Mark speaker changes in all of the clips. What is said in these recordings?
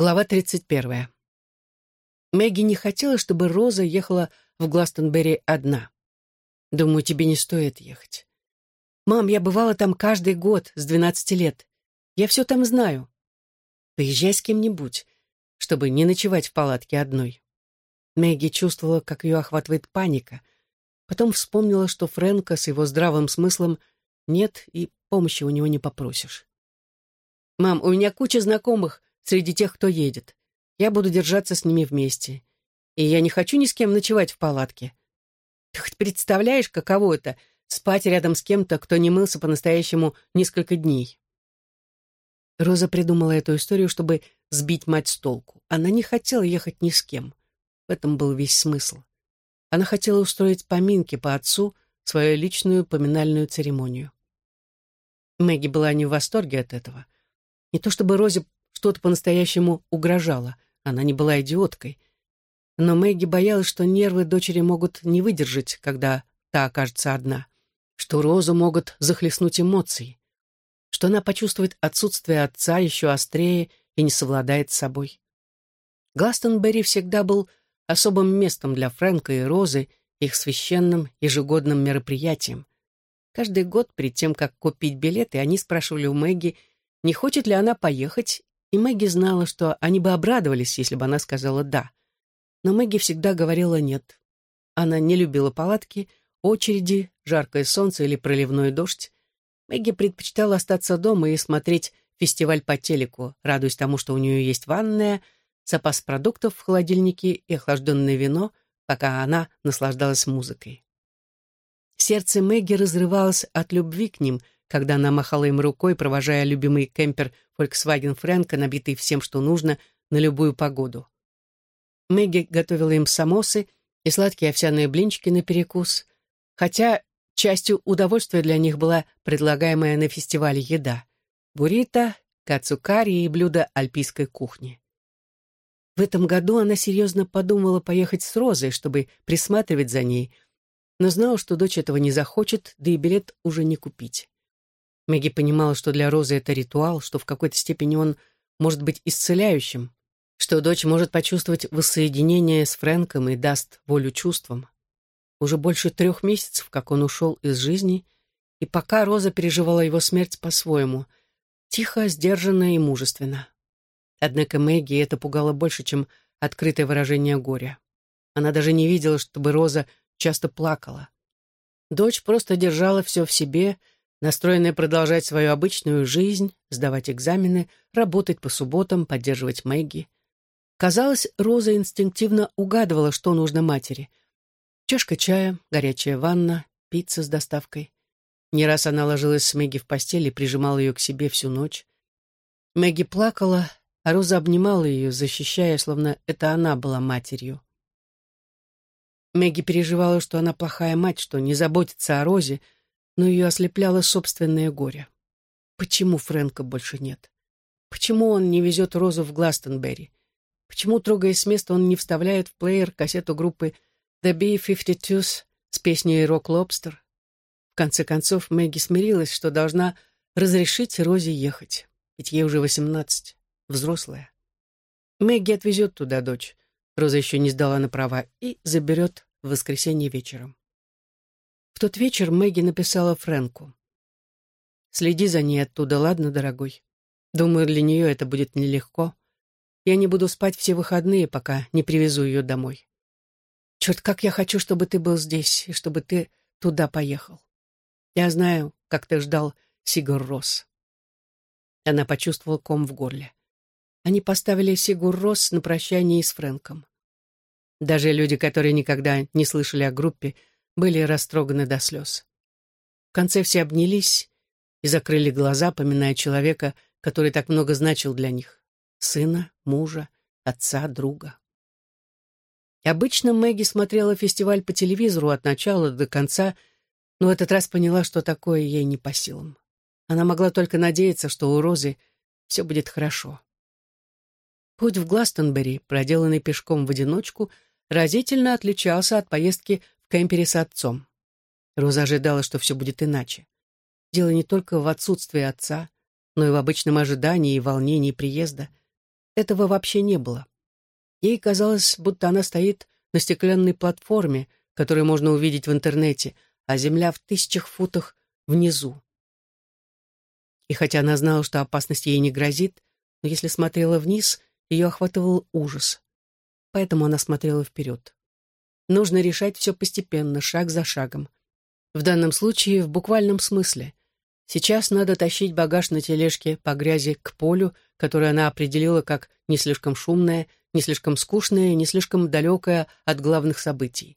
Speaker 1: Глава 31. Мэгги не хотела, чтобы Роза ехала в Гластонберри одна. «Думаю, тебе не стоит ехать». «Мам, я бывала там каждый год с 12 лет. Я все там знаю». «Поезжай с кем-нибудь, чтобы не ночевать в палатке одной». Мэгги чувствовала, как ее охватывает паника. Потом вспомнила, что Фрэнка с его здравым смыслом нет, и помощи у него не попросишь. «Мам, у меня куча знакомых, среди тех, кто едет. Я буду держаться с ними вместе. И я не хочу ни с кем ночевать в палатке. Ты хоть представляешь, каково это — спать рядом с кем-то, кто не мылся по-настоящему несколько дней? Роза придумала эту историю, чтобы сбить мать с толку. Она не хотела ехать ни с кем. В этом был весь смысл. Она хотела устроить поминки по отцу, свою личную поминальную церемонию. Мэгги была не в восторге от этого. Не то чтобы Розе что-то по-настоящему угрожало. Она не была идиоткой. Но Мэгги боялась, что нервы дочери могут не выдержать, когда та окажется одна, что Розу могут захлестнуть эмоции, что она почувствует отсутствие отца еще острее и не совладает с собой. Гластонберри всегда был особым местом для Фрэнка и Розы, их священным ежегодным мероприятием. Каждый год, перед тем, как купить билеты, они спрашивали у Мэгги, не хочет ли она поехать и Мэгги знала, что они бы обрадовались, если бы она сказала «да». Но Мэгги всегда говорила «нет». Она не любила палатки, очереди, жаркое солнце или проливной дождь. Мэгги предпочитала остаться дома и смотреть фестиваль по телеку, радуясь тому, что у нее есть ванная, запас продуктов в холодильнике и охлажденное вино, пока она наслаждалась музыкой. Сердце Мэгги разрывалось от любви к ним — когда она махала им рукой, провожая любимый кемпер Volkswagen Фрэнка, набитый всем, что нужно, на любую погоду. Мэгги готовила им самосы и сладкие овсяные блинчики на перекус, хотя частью удовольствия для них была предлагаемая на фестивале еда — буррито, кацукари и блюда альпийской кухни. В этом году она серьезно подумала поехать с Розой, чтобы присматривать за ней, но знала, что дочь этого не захочет, да и билет уже не купить. Мэгги понимала, что для Розы это ритуал, что в какой-то степени он может быть исцеляющим, что дочь может почувствовать воссоединение с Фрэнком и даст волю чувствам. Уже больше трех месяцев, как он ушел из жизни, и пока Роза переживала его смерть по-своему, тихо, сдержанно и мужественно. Однако Мэгги это пугало больше, чем открытое выражение горя. Она даже не видела, чтобы Роза часто плакала. Дочь просто держала все в себе, настроенная продолжать свою обычную жизнь, сдавать экзамены, работать по субботам, поддерживать Мэгги. Казалось, Роза инстинктивно угадывала, что нужно матери. Чашка чая, горячая ванна, пицца с доставкой. Не раз она ложилась с Мэгги в постель и прижимала ее к себе всю ночь. Мэгги плакала, а Роза обнимала ее, защищая, словно это она была матерью. Мэгги переживала, что она плохая мать, что не заботится о Розе, но ее ослепляло собственное горе. Почему Фрэнка больше нет? Почему он не везет Розу в Гластонберри? Почему, трогаясь с места, он не вставляет в плеер кассету группы The B-52s с песней «Рок Лобстер»? В конце концов, Мэгги смирилась, что должна разрешить Розе ехать, ведь ей уже восемнадцать, взрослая. Мэгги отвезет туда дочь, Роза еще не сдала на права, и заберет в воскресенье вечером. В тот вечер Мэгги написала Фрэнку. «Следи за ней оттуда, ладно, дорогой? Думаю, для нее это будет нелегко. Я не буду спать все выходные, пока не привезу ее домой. Черт, как я хочу, чтобы ты был здесь, и чтобы ты туда поехал. Я знаю, как ты ждал Сигур Росс». Она почувствовала ком в горле. Они поставили Сигур Росс на прощание с Фрэнком. Даже люди, которые никогда не слышали о группе, были растроганы до слез. В конце все обнялись и закрыли глаза, поминая человека, который так много значил для них. Сына, мужа, отца, друга. И обычно Мэгги смотрела фестиваль по телевизору от начала до конца, но в этот раз поняла, что такое ей не по силам. Она могла только надеяться, что у Розы все будет хорошо. Путь в Гластонбери, проделанный пешком в одиночку, разительно отличался от поездки кемпере с отцом. Роза ожидала, что все будет иначе. Дело не только в отсутствии отца, но и в обычном ожидании и волнении приезда. этого вообще не было. Ей казалось, будто она стоит на стеклянной платформе, которую можно увидеть в интернете, а земля в тысячах футах внизу. И хотя она знала, что опасность ей не грозит, но если смотрела вниз, ее охватывал ужас. Поэтому она смотрела вперед. Нужно решать все постепенно, шаг за шагом. В данном случае в буквальном смысле. Сейчас надо тащить багаж на тележке по грязи к полю, которое она определила как не слишком шумное, не слишком скучное, не слишком далекое от главных событий.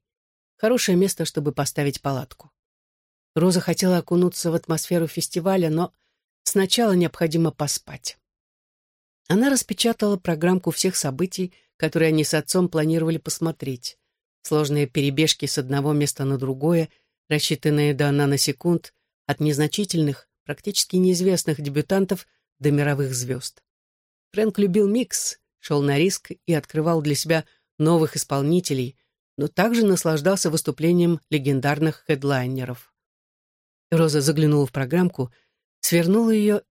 Speaker 1: Хорошее место, чтобы поставить палатку. Роза хотела окунуться в атмосферу фестиваля, но сначала необходимо поспать. Она распечатала программку всех событий, которые они с отцом планировали посмотреть. Сложные перебежки с одного места на другое, рассчитанные до наносекунд, от незначительных, практически неизвестных дебютантов до мировых звезд. Фрэнк любил микс, шел на риск и открывал для себя новых исполнителей, но также наслаждался выступлением легендарных хедлайнеров. Роза заглянула в программку, свернула ее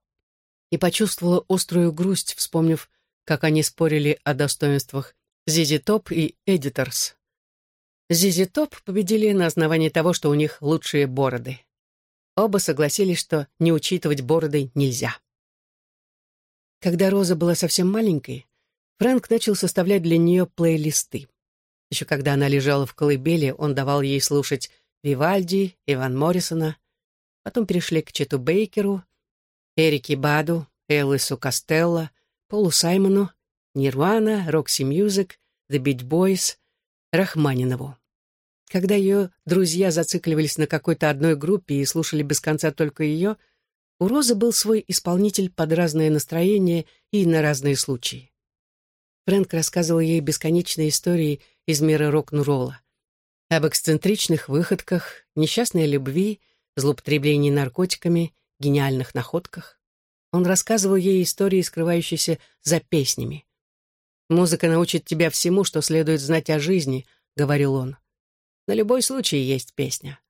Speaker 1: и почувствовала острую грусть, вспомнив, как они спорили о достоинствах Зизи Топ и Эдиторс. Зизи Топ победили на основании того, что у них лучшие бороды. Оба согласились, что не учитывать бороды нельзя. Когда Роза была совсем маленькой, Фрэнк начал составлять для нее плейлисты. Еще когда она лежала в колыбели, он давал ей слушать Вивальди, Иван Моррисона. Потом перешли к Чету Бейкеру, Эрике Баду, Элвису Костелло, Полу Саймону, Nirvana, Roxy Music, The Beach Boys, Рахманинову. Когда ее друзья зацикливались на какой-то одной группе и слушали без конца только ее, у Розы был свой исполнитель под разные настроения и на разные случаи. Фрэнк рассказывал ей бесконечные истории из мира рок-н-ролла. Об эксцентричных выходках, несчастной любви, злоупотреблении наркотиками гениальных находках. Он рассказывал ей истории, скрывающиеся за песнями. «Музыка научит тебя всему, что следует знать о жизни», — говорил он. «На любой случай есть песня.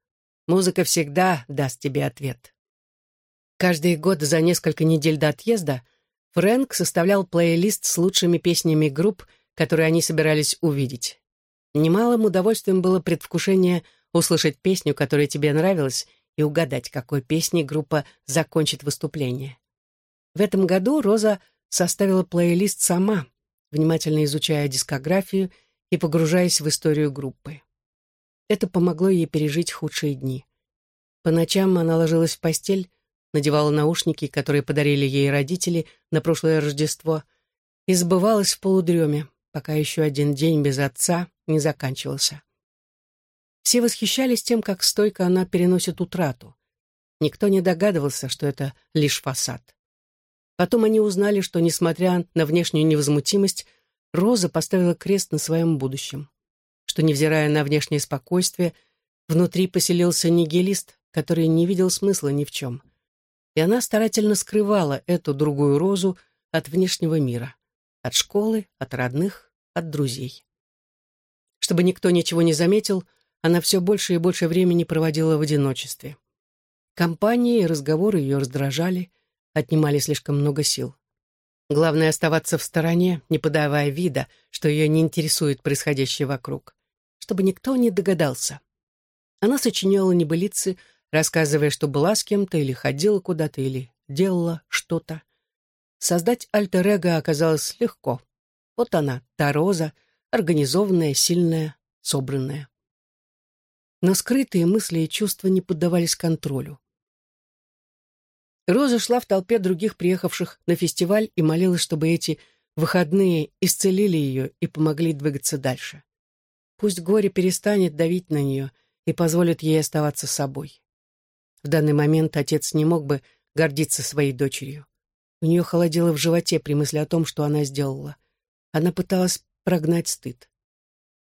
Speaker 1: Музыка всегда даст тебе ответ». Каждый год за несколько недель до отъезда Фрэнк составлял плейлист с лучшими песнями групп, которые они собирались увидеть. Немалым удовольствием было предвкушение услышать песню, которая тебе нравилась, и угадать, какой песней группа закончит выступление. В этом году Роза составила плейлист сама, внимательно изучая дискографию и погружаясь в историю группы. Это помогло ей пережить худшие дни. По ночам она ложилась в постель, надевала наушники, которые подарили ей родители на прошлое Рождество, и забывалась в полудреме, пока еще один день без отца не заканчивался. Все восхищались тем, как стойко она переносит утрату. Никто не догадывался, что это лишь фасад. Потом они узнали, что, несмотря на внешнюю невозмутимость, Роза поставила крест на своем будущем. Что, невзирая на внешнее спокойствие, внутри поселился нигилист, который не видел смысла ни в чем. И она старательно скрывала эту другую Розу от внешнего мира, от школы, от родных, от друзей. Чтобы никто ничего не заметил, она все больше и больше времени проводила в одиночестве. Компании и разговоры ее раздражали, отнимали слишком много сил. Главное — оставаться в стороне, не подавая вида, что ее не интересует происходящее вокруг, чтобы никто не догадался. Она сочиняла небылицы, рассказывая, что была с кем-то или ходила куда-то, или делала что-то. Создать альтер-эго оказалось легко. Вот она, та роза, организованная, сильная, собранная но скрытые мысли и чувства не поддавались контролю. Роза шла в толпе других приехавших на фестиваль и молилась, чтобы эти выходные исцелили ее и помогли двигаться дальше. Пусть горе перестанет давить на нее и позволит ей оставаться собой. В данный момент отец не мог бы гордиться своей дочерью. У нее холодело в животе при мысли о том, что она сделала. Она пыталась прогнать стыд.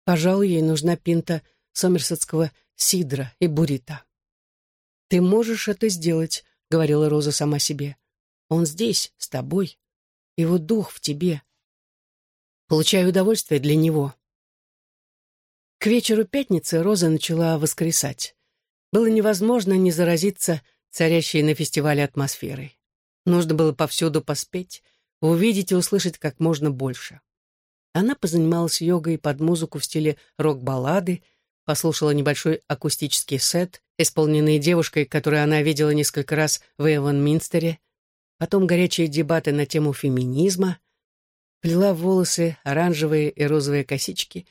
Speaker 1: Пожалуй, ей нужна пинта сомерсетского сидра и бурита. «Ты можешь это сделать», — говорила Роза сама себе. «Он здесь, с тобой. Его дух в тебе. Получаю удовольствие для него». К вечеру пятницы Роза начала воскресать. Было невозможно не заразиться царящей на фестивале атмосферой. Нужно было повсюду поспеть, увидеть и услышать как можно больше. Она позанималась йогой под музыку в стиле рок-баллады, послушала небольшой акустический сет, исполненный девушкой, которую она видела несколько раз в Эван-Минстере, потом горячие дебаты на тему феминизма, плела в волосы оранжевые и розовые косички,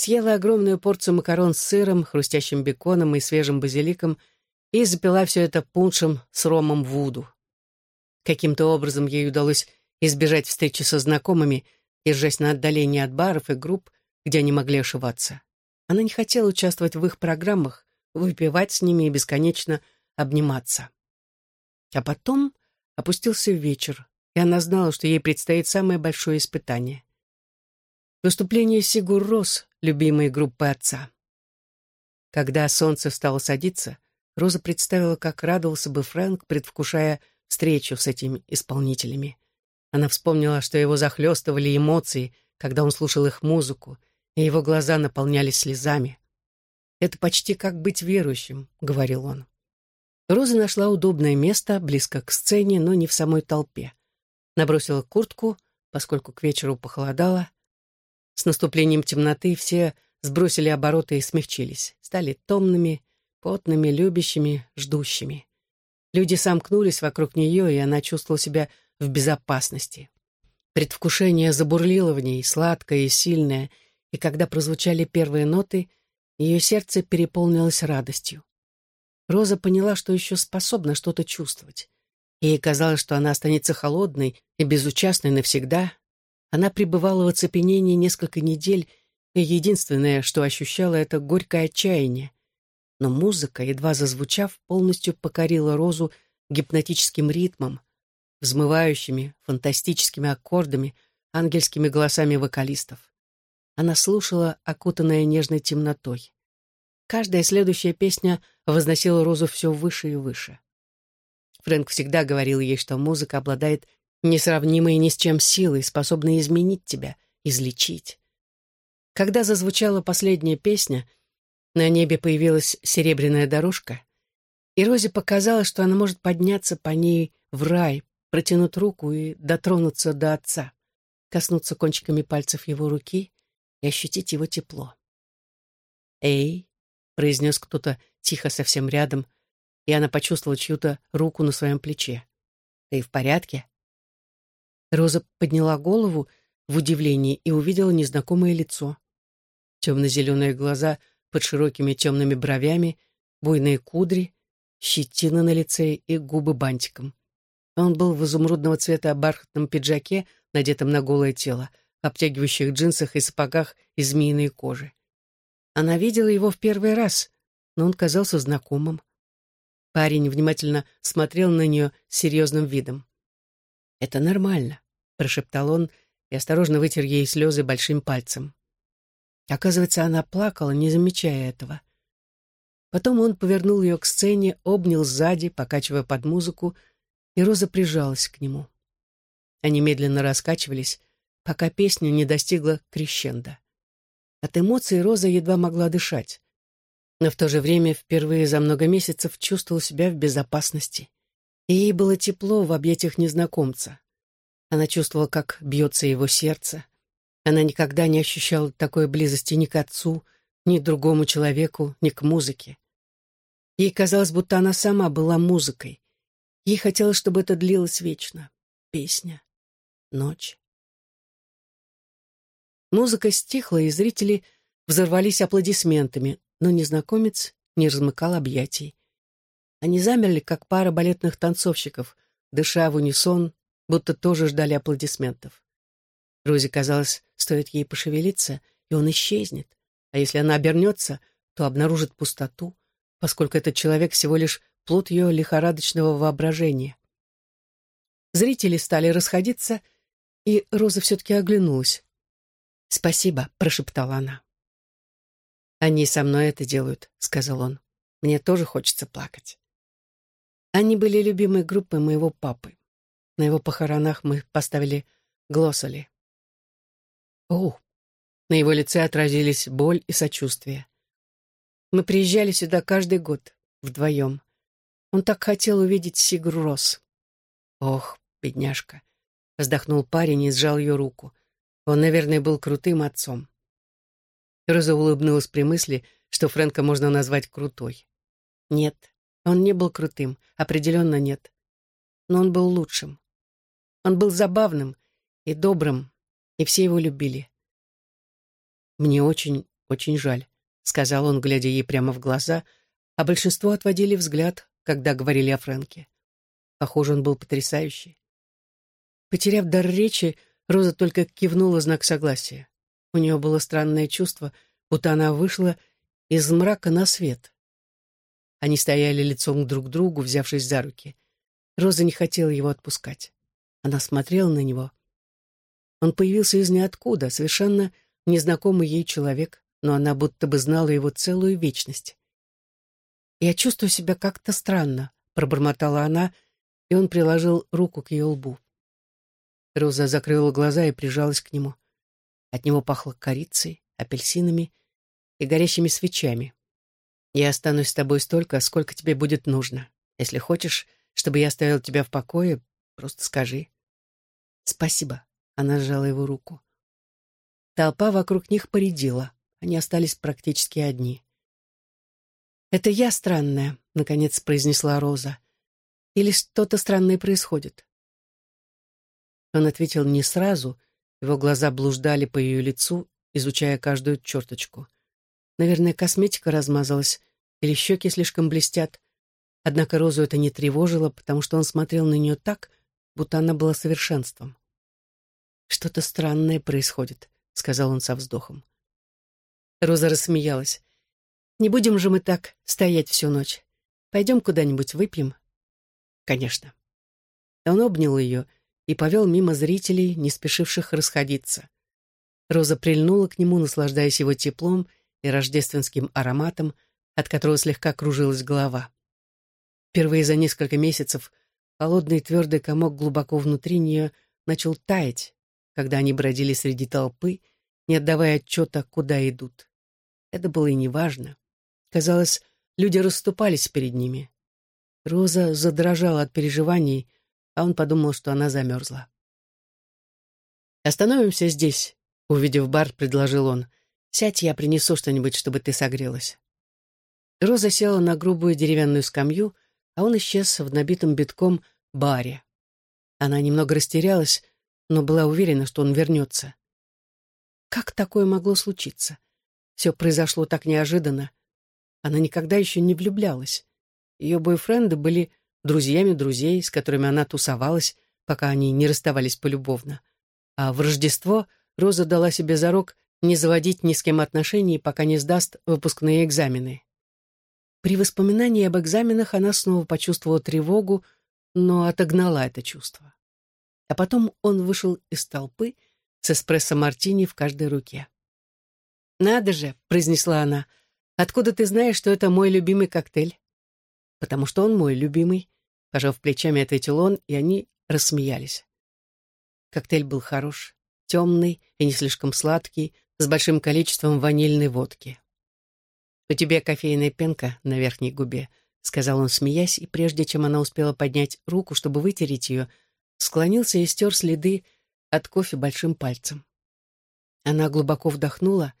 Speaker 1: съела огромную порцию макарон с сыром, хрустящим беконом и свежим базиликом и запила все это пуншем с ромом Вуду. Каким-то образом ей удалось избежать встречи со знакомыми, держась на отдалении от баров и групп, где они могли ошиваться. Она не хотела участвовать в их программах, выпивать с ними и бесконечно обниматься. А потом опустился вечер, и она знала, что ей предстоит самое большое испытание. Выступление Сигур Рос, любимой группы отца. Когда солнце стало садиться, Роза представила, как радовался бы Фрэнк, предвкушая встречу с этими исполнителями. Она вспомнила, что его захлестывали эмоции, когда он слушал их музыку, и его глаза наполнялись слезами. «Это почти как быть верующим», — говорил он. Роза нашла удобное место, близко к сцене, но не в самой толпе. Набросила куртку, поскольку к вечеру похолодало. С наступлением темноты все сбросили обороты и смягчились, стали томными, потными, любящими, ждущими. Люди сомкнулись вокруг нее, и она чувствовала себя в безопасности. Предвкушение забурлило в ней, сладкое и сильное, и когда прозвучали первые ноты, ее сердце переполнилось радостью. Роза поняла, что еще способна что-то чувствовать. Ей казалось, что она останется холодной и безучастной навсегда. Она пребывала в оцепенении несколько недель, и единственное, что ощущала, это горькое отчаяние. Но музыка, едва зазвучав, полностью покорила Розу гипнотическим ритмом, взмывающими, фантастическими аккордами, ангельскими голосами вокалистов. Она слушала, окутанная нежной темнотой. Каждая следующая песня возносила Розу все выше и выше. Фрэнк всегда говорил ей, что музыка обладает несравнимой ни с чем силой, способной изменить тебя, излечить. Когда зазвучала последняя песня, на небе появилась серебряная дорожка, и Розе показалось, что она может подняться по ней в рай, протянуть руку и дотронуться до отца, коснуться кончиками пальцев его руки и ощутить его тепло. «Эй!» — произнес кто-то тихо совсем рядом, и она почувствовала чью-то руку на своем плече. «Ты в порядке?» Роза подняла голову в удивлении и увидела незнакомое лицо. Темно-зеленые глаза под широкими темными бровями, буйные кудри, щетина на лице и губы бантиком. Он был в изумрудного цвета бархатном пиджаке, надетом на голое тело, обтягивающих джинсах и сапогах из змеиной кожи. Она видела его в первый раз, но он казался знакомым. Парень внимательно смотрел на нее с серьезным видом. «Это нормально», — прошептал он и осторожно вытер ей слезы большим пальцем. Оказывается, она плакала, не замечая этого. Потом он повернул ее к сцене, обнял сзади, покачивая под музыку, и Роза прижалась к нему. Они медленно раскачивались, пока песня не достигла крещенда. От эмоций Роза едва могла дышать, но в то же время впервые за много месяцев чувствовала себя в безопасности. И ей было тепло в объятиях незнакомца. Она чувствовала, как бьется его сердце. Она никогда не ощущала такой близости ни к отцу, ни к другому человеку, ни к музыке. Ей казалось, будто она сама была музыкой. Ей хотелось, чтобы это длилось вечно. Песня, ночь. Музыка стихла, и зрители взорвались аплодисментами, но незнакомец не размыкал объятий. Они замерли, как пара балетных танцовщиков, дыша в унисон, будто тоже ждали аплодисментов. Розе казалось, стоит ей пошевелиться, и он исчезнет, а если она обернется, то обнаружит пустоту, поскольку этот человек всего лишь плод ее лихорадочного воображения. Зрители стали расходиться, и Роза все-таки оглянулась. «Спасибо», — прошептала она. «Они со мной это делают», — сказал он. «Мне тоже хочется плакать». Они были любимой группой моего папы. На его похоронах мы поставили глоссали. О, на его лице отразились боль и сочувствие. Мы приезжали сюда каждый год, вдвоем. Он так хотел увидеть Сигру Рос. Ох, бедняжка. вздохнул парень и сжал ее руку. Он, наверное, был крутым отцом. Роза улыбнулась при мысли, что Фрэнка можно назвать крутой. Нет, он не был крутым, определенно нет. Но он был лучшим. Он был забавным и добрым, и все его любили. «Мне очень, очень жаль», — сказал он, глядя ей прямо в глаза, а большинство отводили взгляд, когда говорили о Фрэнке. Похоже, он был потрясающий. Потеряв дар речи, Роза только кивнула знак согласия. У нее было странное чувство, будто она вышла из мрака на свет. Они стояли лицом друг к другу, взявшись за руки. Роза не хотела его отпускать. Она смотрела на него. Он появился из ниоткуда, совершенно незнакомый ей человек, но она будто бы знала его целую вечность. «Я чувствую себя как-то странно», — пробормотала она, и он приложил руку к ее лбу. Роза закрыла глаза и прижалась к нему. От него пахло корицей, апельсинами и горящими свечами. «Я останусь с тобой столько, сколько тебе будет нужно. Если хочешь, чтобы я оставил тебя в покое, просто скажи». «Спасибо», — она сжала его руку. Толпа вокруг них поредела. Они остались практически одни. «Это я странная», — наконец произнесла Роза. «Или что-то странное происходит?» Он ответил не сразу, его глаза блуждали по ее лицу, изучая каждую черточку. Наверное, косметика размазалась, или щеки слишком блестят. Однако Розу это не тревожило, потому что он смотрел на нее так, будто она была совершенством. «Что-то странное происходит», — сказал он со вздохом. Роза рассмеялась. «Не будем же мы так стоять всю ночь. Пойдем куда-нибудь выпьем?» «Конечно». Он обнял ее и повел мимо зрителей, не спешивших расходиться. Роза прильнула к нему, наслаждаясь его теплом и рождественским ароматом, от которого слегка кружилась голова. Впервые за несколько месяцев холодный твердый комок глубоко внутри нее начал таять, когда они бродили среди толпы, не отдавая отчета, куда идут. Это было и неважно. Казалось, люди расступались перед ними. Роза задрожала от переживаний, а он подумал, что она замерзла. «Остановимся здесь», — увидев бар, предложил он. «Сядь, я принесу что-нибудь, чтобы ты согрелась». Роза села на грубую деревянную скамью, а он исчез в набитом битком баре. Она немного растерялась, но была уверена, что он вернется. Как такое могло случиться? Все произошло так неожиданно. Она никогда еще не влюблялась. Ее бойфренды были друзьями друзей, с которыми она тусовалась, пока они не расставались полюбовно. А в Рождество Роза дала себе зарок не заводить ни с кем отношений, пока не сдаст выпускные экзамены. При воспоминании об экзаменах она снова почувствовала тревогу, но отогнала это чувство. А потом он вышел из толпы с эспрессо-мартини в каждой руке. «Надо же», — произнесла она, — «откуда ты знаешь, что это мой любимый коктейль?» «Потому что он мой любимый», — пожав плечами, ответил он, и они рассмеялись. Коктейль был хорош, темный и не слишком сладкий, с большим количеством ванильной водки. «У тебя кофейная пенка на верхней губе», — сказал он, смеясь, и прежде чем она успела поднять руку, чтобы вытереть ее, склонился и стер следы от кофе большим пальцем. Она глубоко вдохнула,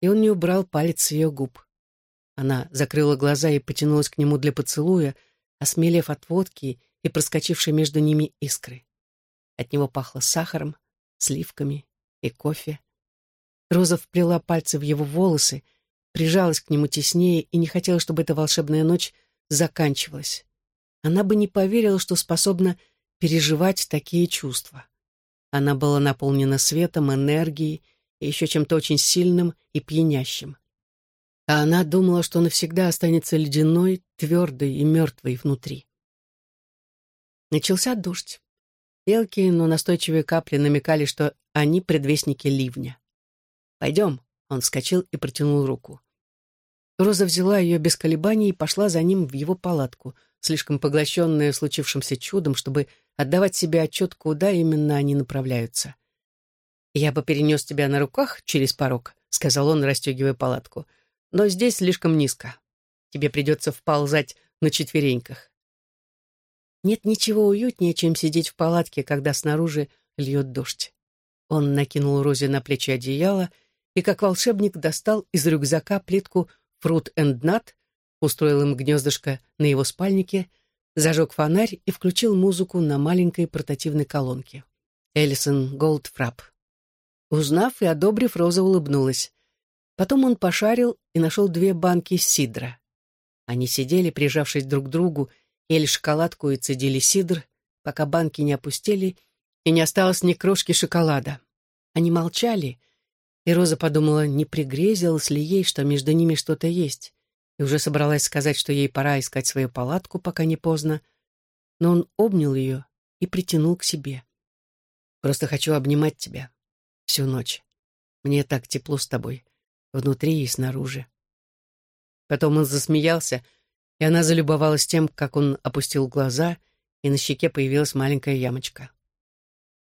Speaker 1: и он не убрал палец с ее губ. Она закрыла глаза и потянулась к нему для поцелуя, осмелев от водки и проскочившей между ними искры. От него пахло сахаром, сливками и кофе. Роза вплела пальцы в его волосы, прижалась к нему теснее и не хотела, чтобы эта волшебная ночь заканчивалась. Она бы не поверила, что способна переживать такие чувства. Она была наполнена светом, энергией и еще чем-то очень сильным и пьянящим а она думала, что навсегда останется ледяной, твердой и мертвой внутри. Начался дождь. Мелкие, но настойчивые капли намекали, что они предвестники ливня. «Пойдем», — он вскочил и протянул руку. Роза взяла ее без колебаний и пошла за ним в его палатку, слишком поглощенная случившимся чудом, чтобы отдавать себе отчет, куда именно они направляются. «Я бы перенес тебя на руках через порог», — сказал он, расстегивая палатку — но здесь слишком низко. Тебе придется вползать на четвереньках. Нет ничего уютнее, чем сидеть в палатке, когда снаружи льет дождь. Он накинул Розе на плечи одеяло и, как волшебник, достал из рюкзака плитку «Fruit and Nut», устроил им гнездышко на его спальнике, зажег фонарь и включил музыку на маленькой портативной колонке. Эллисон Голдфрап. Узнав и одобрив, Роза улыбнулась. Потом он пошарил и нашел две банки сидра. Они сидели, прижавшись друг к другу, ели шоколадку и цедили сидр, пока банки не опустили, и не осталось ни крошки шоколада. Они молчали, и Роза подумала, не пригрезилось ли ей, что между ними что-то есть, и уже собралась сказать, что ей пора искать свою палатку, пока не поздно, но он обнял ее и притянул к себе. «Просто хочу обнимать тебя всю ночь. Мне так тепло с тобой, внутри и снаружи». Потом он засмеялся, и она залюбовалась тем, как он опустил глаза, и на щеке появилась маленькая ямочка.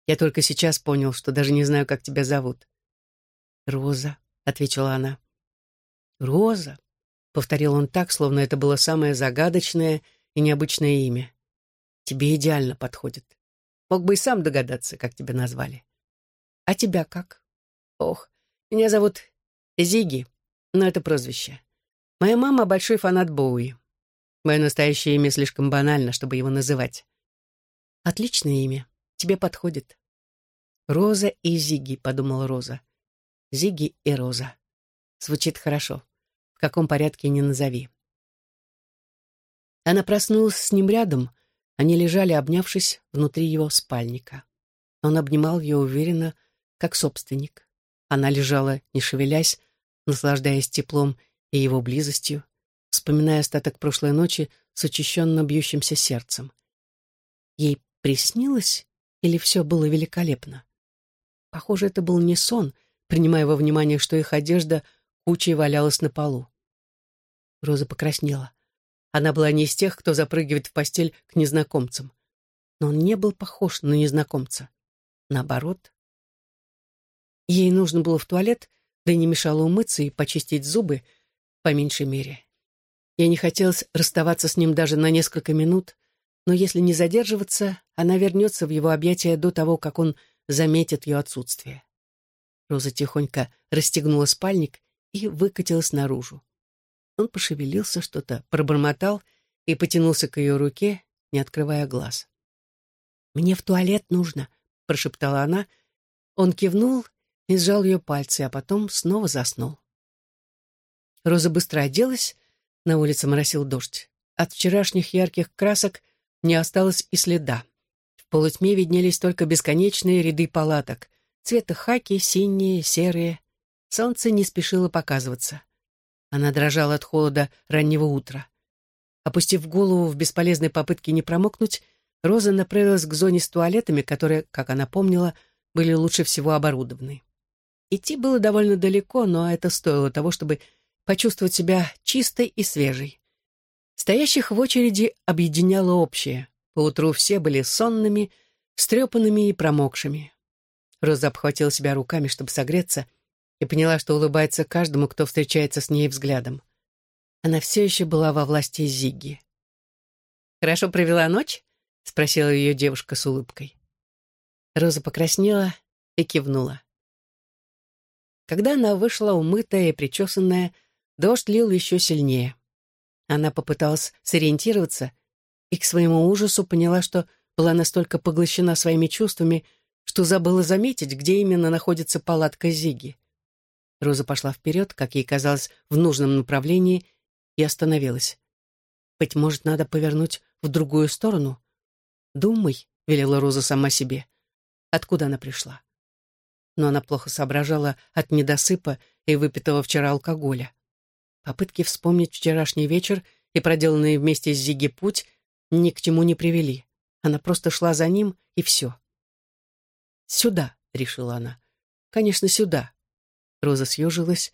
Speaker 1: Я только сейчас понял, что даже не знаю, как тебя зовут. «Роза», — ответила она. «Роза», — повторил он так, словно это было самое загадочное и необычное имя. «Тебе идеально подходит. Мог бы и сам догадаться, как тебя назвали. А тебя как? Ох, меня зовут Зиги, но это прозвище. Моя мама большой фанат Боуи. Мое настоящее имя слишком банально, чтобы его называть. Отличное имя. Тебе подходит. Роза и Зиги, подумала Роза. Зиги и Роза. Звучит хорошо. В каком порядке не назови. Она проснулась с ним рядом. Они лежали, обнявшись, внутри его спальника. Он обнимал ее уверенно, как собственник. Она лежала, не шевелясь, наслаждаясь теплом и его близостью, вспоминая остаток прошлой ночи с учащенно бьющимся сердцем. Ей приснилось или все было великолепно? Похоже, это был не сон, принимая во внимание, что их одежда кучей валялась на полу. Роза покраснела. Она была не из тех, кто запрыгивает в постель к незнакомцам. Но он не был похож на незнакомца. Наоборот. Ей нужно было в туалет, да и не мешало умыться и почистить зубы, по меньшей мере. Ей не хотелось расставаться с ним даже на несколько минут, но если не задерживаться, она вернется в его объятия до того, как он заметит ее отсутствие. Роза тихонько расстегнула спальник и выкатилась наружу. Он пошевелился, что-то пробормотал и потянулся к ее руке, не открывая глаз. «Мне в туалет нужно», — прошептала она. Он кивнул и сжал ее пальцы, а потом снова заснул. Роза быстро оделась, на улице моросил дождь. От вчерашних ярких красок не осталось и следа. В полутьме виднелись только бесконечные ряды палаток. Цвета хаки, синие, серые. Солнце не спешило показываться. Она дрожала от холода раннего утра. Опустив голову в бесполезной попытке не промокнуть, Роза направилась к зоне с туалетами, которые, как она помнила, были лучше всего оборудованы. Идти было довольно далеко, но это стоило того, чтобы почувствовать себя чистой и свежей. Стоящих в очереди объединяло общее. Поутру все были сонными, встрепанными и промокшими. Роза обхватила себя руками, чтобы согреться, и поняла, что улыбается каждому, кто встречается с ней взглядом. Она все еще была во власти Зигги. «Хорошо провела ночь?» — спросила ее девушка с улыбкой. Роза покраснела и кивнула. Когда она вышла умытая и причесанная, дождь лил еще сильнее. Она попыталась сориентироваться и к своему ужасу поняла, что была настолько поглощена своими чувствами, что забыла заметить, где именно находится палатка Зиги. Роза пошла вперед, как ей казалось, в нужном направлении, и остановилась. «Быть может, надо повернуть в другую сторону?» «Думай», — велела Роза сама себе. Откуда она пришла? но она плохо соображала от недосыпа и выпитого вчера алкоголя. Попытки вспомнить вчерашний вечер и проделанный вместе с Зиги путь ни к чему не привели. Она просто шла за ним, и все. «Сюда», — решила она. «Конечно, сюда». Роза съежилась.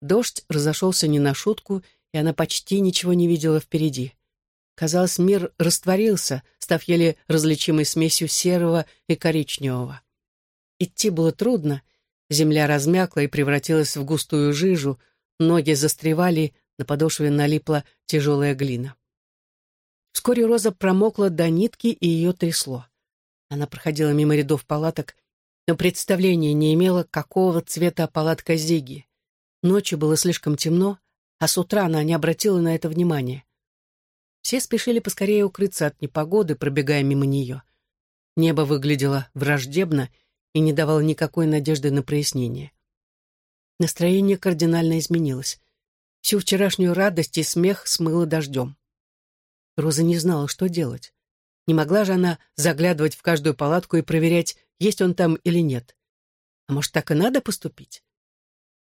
Speaker 1: Дождь разошелся не на шутку, и она почти ничего не видела впереди. Казалось, мир растворился, став еле различимой смесью серого и коричневого. Идти было трудно. Земля размякла и превратилась в густую жижу, ноги застревали, на подошве налипла тяжелая глина. Вскоре Роза промокла до нитки, и ее трясло. Она проходила мимо рядов палаток, но представления не имела, какого цвета палатка Зиги. Ночью было слишком темно, а с утра она не обратила на это внимания. Все спешили поскорее укрыться от непогоды, пробегая мимо нее. Небо выглядело враждебно и не давало никакой надежды на прояснение. Настроение кардинально изменилось. Всю вчерашнюю радость и смех смыло дождем. Роза не знала, что делать. Не могла же она заглядывать в каждую палатку и проверять, есть он там или нет. А может, так и надо поступить?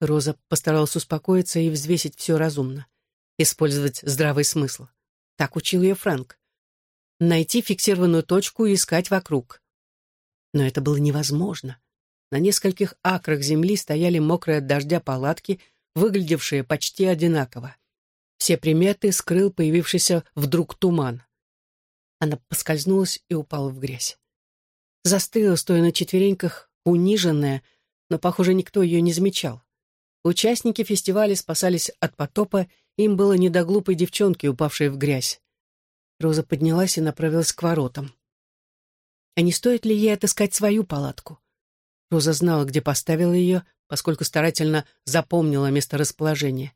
Speaker 1: Роза постаралась успокоиться и взвесить все разумно. Использовать здравый смысл. Так учил ее Фрэнк. Найти фиксированную точку и искать вокруг. Но это было невозможно. На нескольких акрах земли стояли мокрые от дождя палатки, выглядевшие почти одинаково. Все приметы скрыл появившийся вдруг туман. Она поскользнулась и упала в грязь. Застыла, стоя на четвереньках, униженная, но, похоже, никто ее не замечал. Участники фестиваля спасались от потопа, им было не до глупой девчонки, упавшей в грязь. Роза поднялась и направилась к воротам. А не стоит ли ей отыскать свою палатку? Роза знала, где поставила ее, поскольку старательно запомнила место расположения.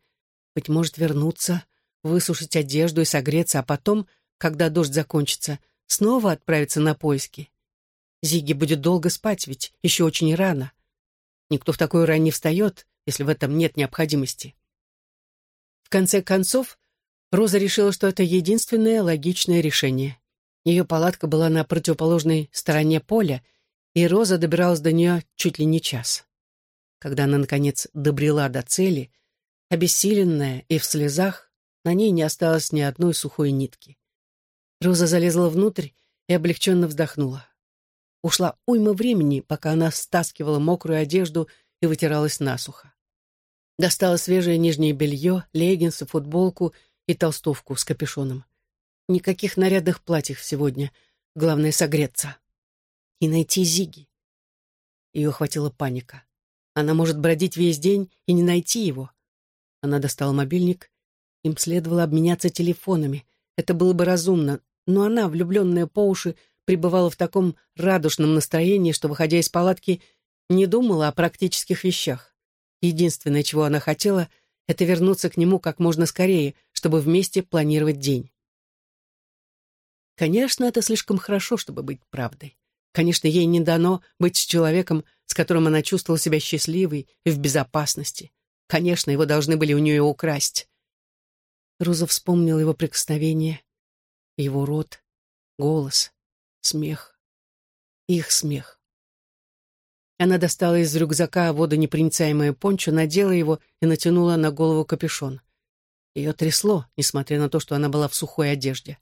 Speaker 1: Быть может, вернуться, высушить одежду и согреться, а потом, когда дождь закончится, снова отправиться на поиски. Зиги будет долго спать, ведь еще очень рано. Никто в такой рань не встает, если в этом нет необходимости. В конце концов, Роза решила, что это единственное логичное решение. Ее палатка была на противоположной стороне поля, и Роза добиралась до нее чуть ли не час. Когда она, наконец, добрела до цели, обессиленная и в слезах, на ней не осталось ни одной сухой нитки. Роза залезла внутрь и облегченно вздохнула. Ушла уйма времени, пока она стаскивала мокрую одежду и вытиралась насухо. Достала свежее нижнее белье, леггинсы, футболку и толстовку с капюшоном. Никаких нарядных платьев сегодня. Главное — согреться. И найти Зиги. Ее охватила паника. Она может бродить весь день и не найти его. Она достала мобильник. Им следовало обменяться телефонами. Это было бы разумно. Но она, влюбленная по уши, пребывала в таком радушном настроении, что, выходя из палатки, не думала о практических вещах. Единственное, чего она хотела, это вернуться к нему как можно скорее, чтобы вместе планировать день. Конечно, это слишком хорошо, чтобы быть правдой. Конечно, ей не дано быть с человеком, с которым она чувствовала себя счастливой и в безопасности. Конечно, его должны были у нее украсть. Руза вспомнила его прикосновение, его рот, голос, смех. Их смех. Она достала из рюкзака водонепроницаемое пончо, надела его и натянула на голову капюшон. Ее трясло, несмотря на то, что она была в сухой одежде.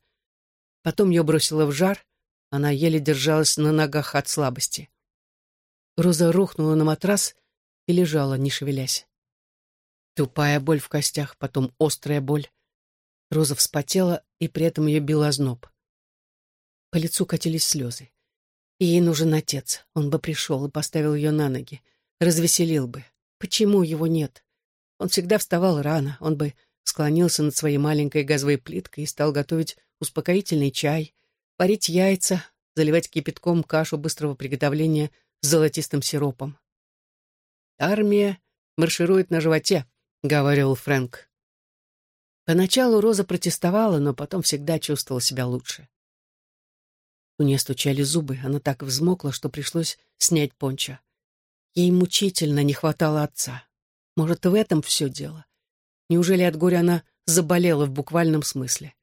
Speaker 1: Потом ее бросило в жар, она еле держалась на ногах от слабости. Роза рухнула на матрас и лежала, не шевелясь. Тупая боль в костях, потом острая боль. Роза вспотела, и при этом ее бил озноб. По лицу катились слезы. Ей нужен отец. Он бы пришел и поставил ее на ноги. Развеселил бы. Почему его нет? Он всегда вставал рано. Он бы склонился над своей маленькой газовой плиткой и стал готовить успокоительный чай, варить яйца, заливать кипятком кашу быстрого приготовления с золотистым сиропом. «Армия марширует на животе», — говорил Фрэнк. Поначалу Роза протестовала, но потом всегда чувствовала себя лучше. У нее стучали зубы, она так взмокла, что пришлось снять пончо. Ей мучительно не хватало отца. Может, в этом все дело? Неужели от горя она заболела в буквальном смысле?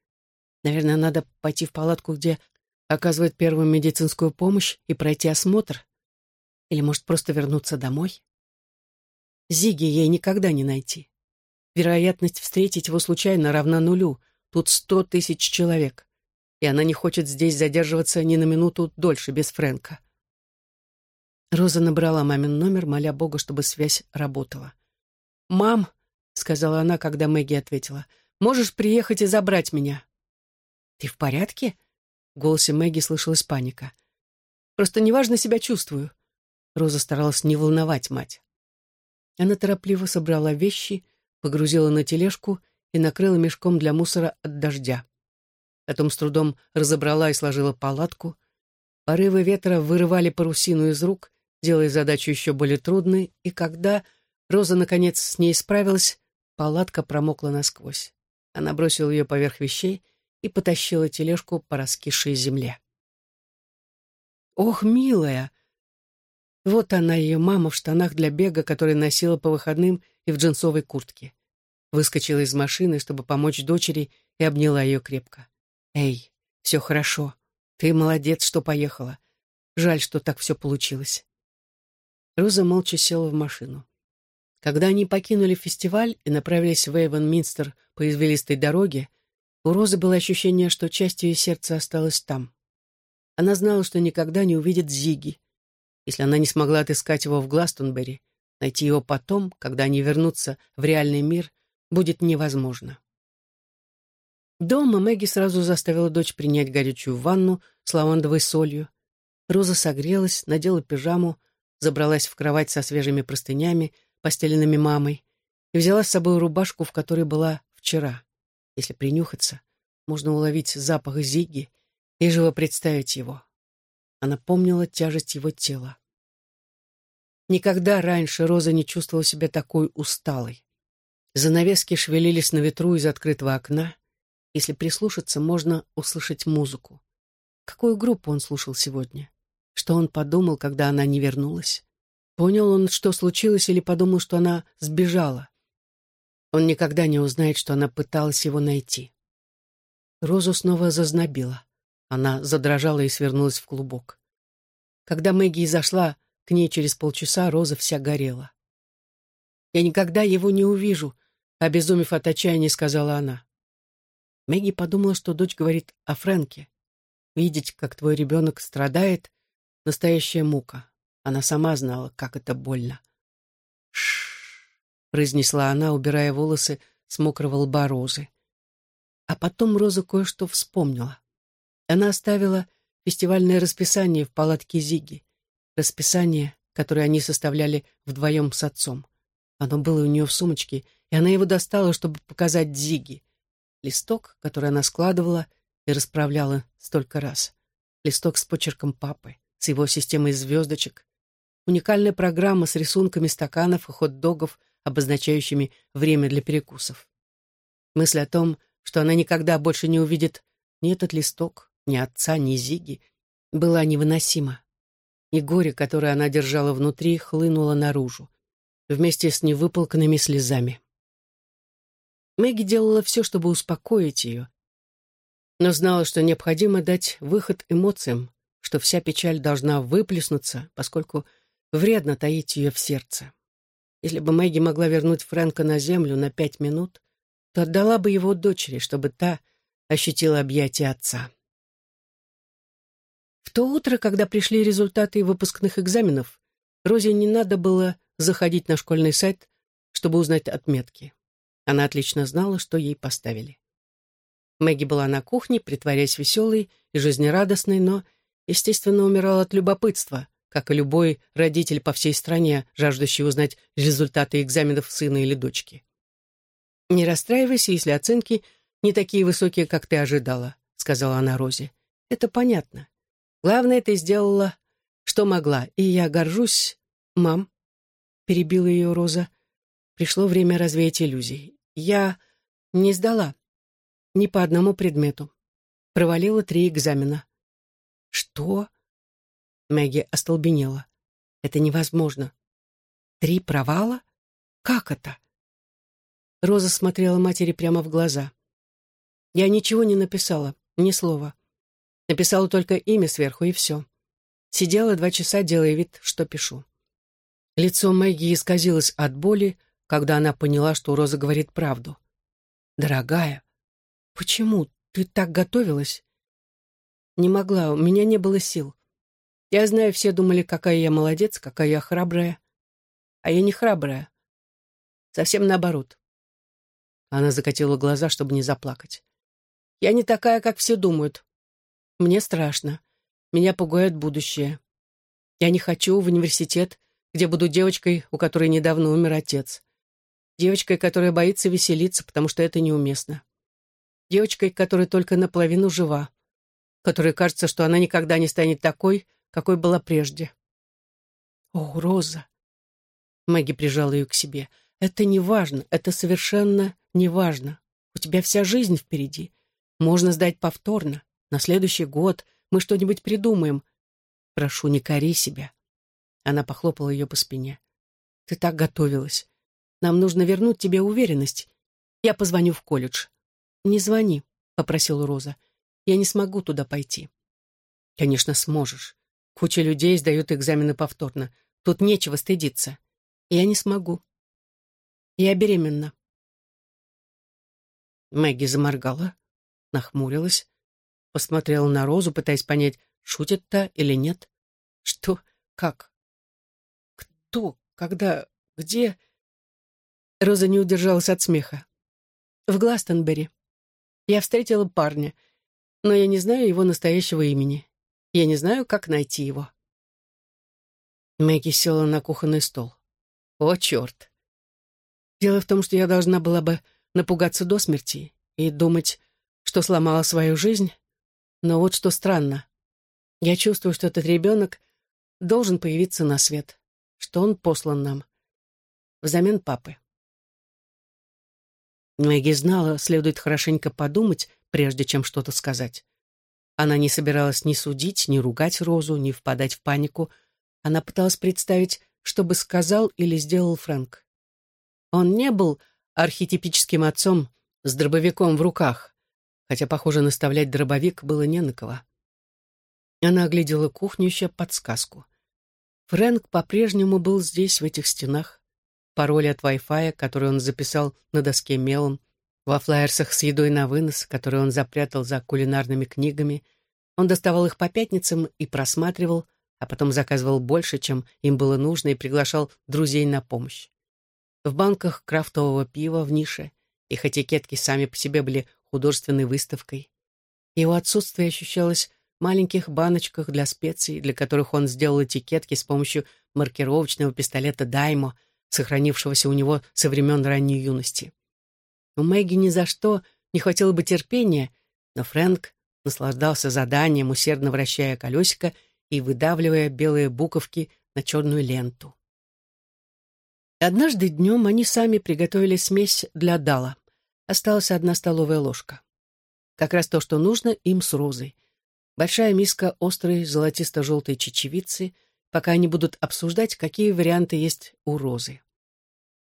Speaker 1: Наверное, надо пойти в палатку, где оказывают первую медицинскую помощь и пройти осмотр? Или, может, просто вернуться домой? Зиги ей никогда не найти. Вероятность встретить его случайно равна нулю. Тут сто тысяч человек и она не хочет здесь задерживаться ни на минуту дольше без Фрэнка. Роза набрала мамин номер, моля Бога, чтобы связь работала. «Мам», — сказала она, когда Мэгги ответила, — «можешь приехать и забрать меня?» «Ты в порядке?» — в голосе Мэгги слышалась паника. «Просто неважно себя чувствую». Роза старалась не волновать мать. Она торопливо собрала вещи, погрузила на тележку и накрыла мешком для мусора от дождя потом с трудом разобрала и сложила палатку. Порывы ветра вырывали парусину из рук, делая задачу еще более трудной, и когда Роза, наконец, с ней справилась, палатка промокла насквозь. Она бросила ее поверх вещей и потащила тележку по раскисшей земле. «Ох, милая!» Вот она, ее мама, в штанах для бега, которые носила по выходным и в джинсовой куртке. Выскочила из машины, чтобы помочь дочери, и обняла ее крепко. «Эй, все хорошо. Ты молодец, что поехала. Жаль, что так все получилось». Роза молча села в машину. Когда они покинули фестиваль и направились в Эйвен-Минстер по извилистой дороге, у Розы было ощущение, что часть ее сердца осталась там. Она знала, что никогда не увидит Зиги. Если она не смогла отыскать его в Гластонберри, найти его потом, когда они вернутся в реальный мир, будет невозможно. Дома Мэгги сразу заставила дочь принять горячую ванну с лавандовой солью. Роза согрелась, надела пижаму, забралась в кровать со свежими простынями, постеленными мамой, и взяла с собой рубашку, в которой была вчера. Если принюхаться, можно уловить запах Зиги и живо представить его. Она помнила тяжесть его тела. Никогда раньше Роза не чувствовала себя такой усталой. Занавески шевелились на ветру из открытого окна. Если прислушаться, можно услышать музыку. Какую группу он слушал сегодня? Что он подумал, когда она не вернулась? Понял он, что случилось, или подумал, что она сбежала? Он никогда не узнает, что она пыталась его найти. Розу снова зазнобила. Она задрожала и свернулась в клубок. Когда Мэгги зашла к ней через полчаса, Роза вся горела. «Я никогда его не увижу», — обезумев от отчаяния, сказала она. Мэгги подумала, что дочь говорит о Фрэнке. Видеть, как твой ребенок страдает, — настоящая мука. Она сама знала, как это больно. «Ш-ш-ш», произнесла она, убирая волосы с мокрого лба Розы. А потом Роза кое-что вспомнила. Она оставила фестивальное расписание в палатке Зиги. Расписание, которое они составляли вдвоем с отцом. Оно было у нее в сумочке, и она его достала, чтобы показать Зиги. Листок, который она складывала и расправляла столько раз. Листок с почерком папы, с его системой звездочек. Уникальная программа с рисунками стаканов и хот-догов, обозначающими время для перекусов. Мысль о том, что она никогда больше не увидит ни этот листок, ни отца, ни Зиги, была невыносима. И горе, которое она держала внутри, хлынуло наружу вместе с невыполканными слезами. Мэгги делала все, чтобы успокоить ее, но знала, что необходимо дать выход эмоциям, что вся печаль должна выплеснуться, поскольку вредно таить ее в сердце. Если бы Мэгги могла вернуть Фрэнка на землю на пять минут, то отдала бы его дочери, чтобы та ощутила объятия отца. В то утро, когда пришли результаты выпускных экзаменов, Розе не надо было заходить на школьный сайт, чтобы узнать отметки. Она отлично знала, что ей поставили. Мэгги была на кухне, притворяясь веселой и жизнерадостной, но, естественно, умирала от любопытства, как и любой родитель по всей стране, жаждущий узнать результаты экзаменов сына или дочки. «Не расстраивайся, если оценки не такие высокие, как ты ожидала», — сказала она Розе. «Это понятно. Главное, ты сделала, что могла, и я горжусь, мам, перебила ее Роза. Пришло время развеять иллюзии. Я не сдала. Ни по одному предмету. Провалила три экзамена. Что? Мэгги остолбенела. Это невозможно. Три провала? Как это? Роза смотрела матери прямо в глаза. Я ничего не написала, ни слова. Написала только имя сверху, и все. Сидела два часа, делая вид, что пишу. Лицо Мэгги исказилось от боли, когда она поняла, что Роза говорит правду. «Дорогая, почему? Ты так готовилась?» «Не могла, у меня не было сил. Я знаю, все думали, какая я молодец, какая я храбрая. А я не храбрая. Совсем наоборот». Она закатила глаза, чтобы не заплакать. «Я не такая, как все думают. Мне страшно. Меня пугает будущее. Я не хочу в университет, где буду девочкой, у которой недавно умер отец. Девочкой, которая боится веселиться, потому что это неуместно. Девочкой, которая только наполовину жива. которой кажется, что она никогда не станет такой, какой была прежде. «О, Роза!» Мэгги прижала ее к себе. «Это не важно, это совершенно не важно. У тебя вся жизнь впереди. Можно сдать повторно. На следующий год мы что-нибудь придумаем. Прошу, не кори себя». Она похлопала ее по спине. «Ты так готовилась. Нам нужно вернуть тебе уверенность. Я позвоню в колледж». «Не звони», — попросила Роза. «Я не смогу туда пойти». «Конечно, сможешь. Куча людей сдают экзамены повторно. Тут нечего стыдиться. Я не смогу. Я беременна». Мэгги заморгала, нахмурилась, посмотрела на Розу, пытаясь понять, шутит та или нет. «Что? Как? Кто? Когда? Где?» Роза не удержалась от смеха. «В Гластонбери. Я встретила парня, но я не знаю его настоящего имени. Я не знаю, как найти его». Мэгги села на кухонный стол. «О, черт!» Дело в том, что я должна была бы напугаться до смерти и думать, что сломала свою жизнь, но вот что странно. Я чувствую, что этот ребенок должен появиться на свет, что он послан нам взамен папы. Мэгги знала, следует хорошенько подумать, прежде чем что-то сказать. Она не собиралась ни судить, ни ругать Розу, ни впадать в панику. Она пыталась представить, что бы сказал или сделал Фрэнк. Он не был архетипическим отцом с дробовиком в руках, хотя, похоже, наставлять дробовик было не на кого. Она оглядела кухню, ища подсказку. Фрэнк по-прежнему был здесь, в этих стенах пароли от Wi-Fi, который он записал на доске мелом, во флаерсах с едой на вынос, которые он запрятал за кулинарными книгами. Он доставал их по пятницам и просматривал, а потом заказывал больше, чем им было нужно, и приглашал друзей на помощь. В банках крафтового пива в нише их этикетки сами по себе были художественной выставкой. Его отсутствие ощущалось в маленьких баночках для специй, для которых он сделал этикетки с помощью маркировочного пистолета «Даймо», сохранившегося у него со времен ранней юности. У Мэгги ни за что не хватило бы терпения, но Фрэнк наслаждался заданием, усердно вращая колесико и выдавливая белые буковки на черную ленту. Однажды днем они сами приготовили смесь для Дала. Осталась одна столовая ложка. Как раз то, что нужно им с Розой. Большая миска острой золотисто-желтой чечевицы — пока они будут обсуждать, какие варианты есть у Розы.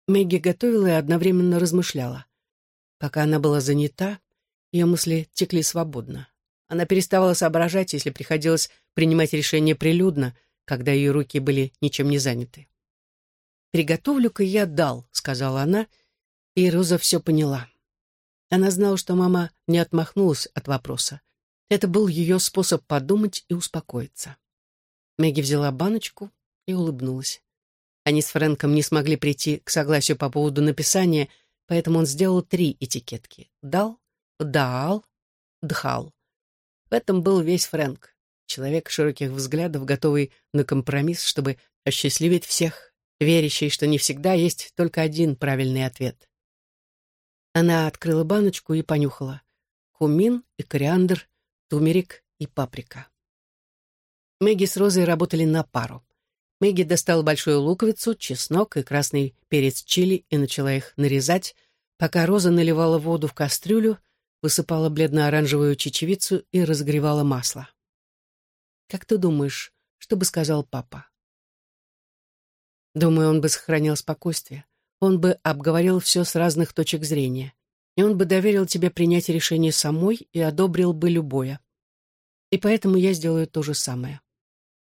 Speaker 1: Мэгги готовила и одновременно размышляла. Пока она была занята, ее мысли текли свободно. Она переставала соображать, если приходилось принимать решения прилюдно, когда ее руки были ничем не заняты. «Приготовлю-ка я дал», — сказала она, и Роза все поняла. Она знала, что мама не отмахнулась от вопроса. Это был ее способ подумать и успокоиться. Мэгги взяла баночку и улыбнулась. Они с Фрэнком не смогли прийти к согласию по поводу написания, поэтому он сделал три этикетки. Дал, даал, дхал. В этом был весь Фрэнк. Человек широких взглядов, готовый на компромисс, чтобы осчастливить всех, верящий, что не всегда есть только один правильный ответ. Она открыла баночку и понюхала. Кумин и кориандр, тумерик и паприка. Мэгги с Розой работали на пару. Мэгги достала большую луковицу, чеснок и красный перец чили и начала их нарезать, пока Роза наливала воду в кастрюлю, высыпала бледно-оранжевую чечевицу и разогревала масло. «Как ты думаешь, что бы сказал папа?» Думаю, он бы сохранил спокойствие. Он бы обговорил все с разных точек зрения. И он бы доверил тебе принять решение самой и одобрил бы любое. И поэтому я сделаю то же самое.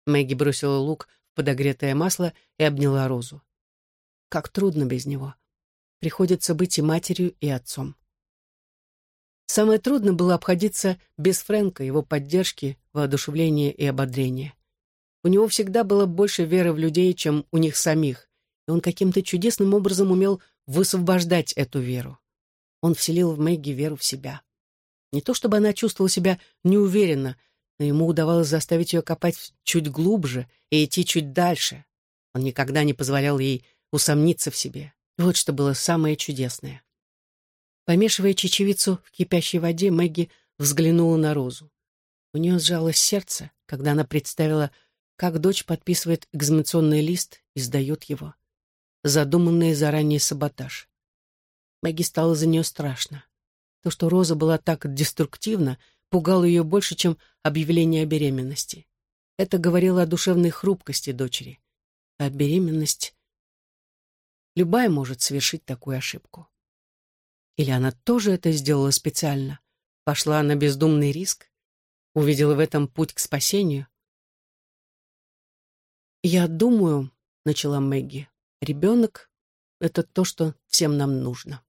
Speaker 1: Мэгги бросила лук в подогретое масло и обняла Розу. Как трудно без него. Приходится быть и матерью, и отцом. Самое трудное было обходиться без Фрэнка, его поддержки, воодушевления и ободрения. У него всегда было больше веры в людей, чем у них самих, и он каким-то чудесным образом умел высвобождать эту веру. Он вселил в Мэгги веру в себя. Не то чтобы она чувствовала себя неуверенно, но ему удавалось заставить ее копать чуть глубже и идти чуть дальше. Он никогда не позволял ей усомниться в себе. Вот что было самое чудесное. Помешивая чечевицу в кипящей воде, Мэгги взглянула на Розу. У нее сжалось сердце, когда она представила, как дочь подписывает экзаменационный лист и сдает его. Задуманный заранее саботаж. Мэгги стало за нее страшно. То, что Роза была так деструктивна, пугало ее больше, чем объявление о беременности. Это говорило о душевной хрупкости дочери. А беременность... Любая может совершить такую ошибку. Или она тоже это сделала специально? Пошла на бездумный риск? Увидела в этом путь к спасению? «Я думаю», — начала Мэгги, — «ребенок — это то, что всем нам нужно».